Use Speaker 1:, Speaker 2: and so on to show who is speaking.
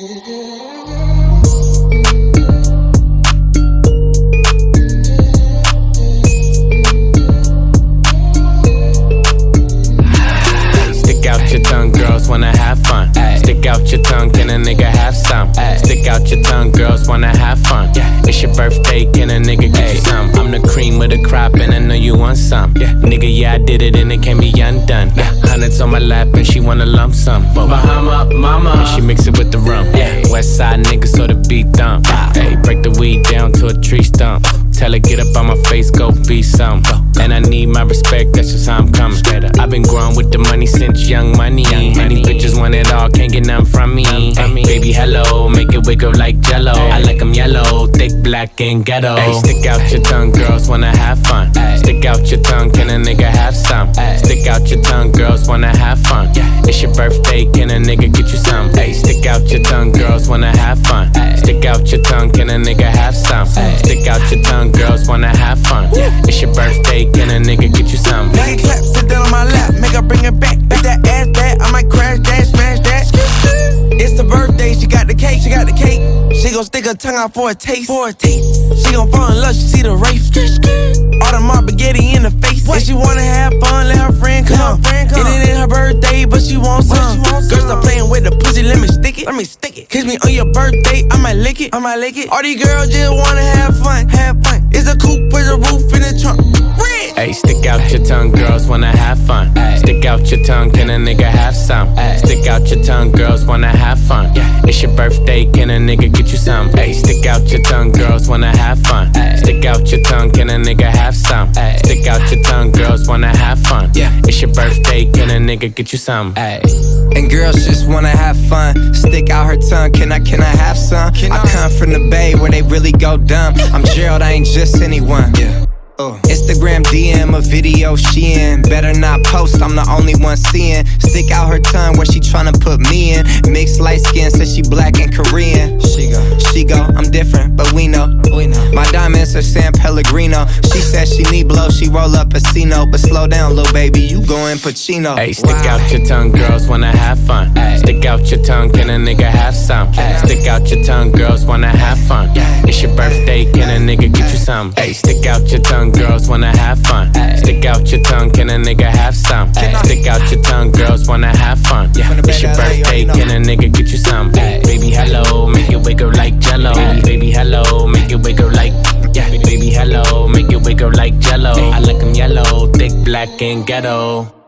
Speaker 1: Stick out your tongue, girls wanna have fun. Stick out your tongue, can a nigga have some? Stick out your tongue, girls wanna have fun. It's your birthday, can a nigga get you some? I'm the cream of the crop, and I know you want some. Nigga, yeah, I did it, and it can't be undone. Hundreds on my lap, and she wanna lump some. Bahama, mama, and she mix it with the rum. Yeah. West side nigga, so the beat thump. Hey, break the weed down to a tree stump. Tell her get up on my face, go be some. And I need my respect, that's just how I'm coming. I've been growing with the money since young money. Many bitches want it all, can't get none from me. Wiggle like jello. I like 'em yellow, thick, black, and ghetto. Hey, stick out your tongue, girls wanna have fun. Stick out your tongue, can a nigga have some? Stick out your tongue, girls wanna have fun. It's your birthday, can a nigga get you some? Hey, stick out your tongue, girls wanna have fun. Stick out your tongue, can a nigga have some? Stick out your tongue, girls wanna have fun. It's your birthday,
Speaker 2: stick her tongue out for a taste, for a taste. She gon' fall in love, she see the race. All the spaghetti in the face. If she wanna have fun, let her friend come. It ain't her birthday, but she wants some. Girls stop playing with the pussy, let me stick it, let me stick it. Kiss me on your birthday, I might lick it, I might lick it. All these girls just wanna have fun, have fun. Red.
Speaker 1: Hey, stick out your tongue, girls wanna have fun. Stick out your tongue, can a nigga have some? Stick out your tongue, girls wanna have fun. It's your birthday, can a nigga get you some? Hey, stick out your tongue, girls wanna have fun. Stick out your tongue, can a nigga have some? Stick out your tongue, girls wanna have fun. It's your birthday, can a nigga get you some?
Speaker 3: And girls just wanna have fun. Stick out her tongue, can I, can I have some? I come from the bay where they really go dumb. I'm Gerald, I ain't just anyone. Uh, Uh. Instagram DM a video she in. Better not post, I'm the only one seeing. Stick out her tongue where she tryna put me in. Mixed light skin, says she black and Korean. She go, she go, I'm different, but we know. We know. My diamonds are San Pellegrino. She says she need blow, she roll up a Casino. But slow down, little baby, you going Pacino.
Speaker 1: Hey, stick out your tongue, girls wanna have fun. Stick out your tongue, can a nigga have some? Stick some? Hey, stick out your tongue, girls wanna have fun. Stick out your tongue, can a nigga have some? Stick out your tongue, girls wanna have fun. It's your birthday, can a nigga get you some? Baby, hello, make it wiggle like jello. Baby, hello, make it wiggle like. Yeah, baby, hello, make it wiggle like jello. I like 'em yellow, thick, black, and ghetto.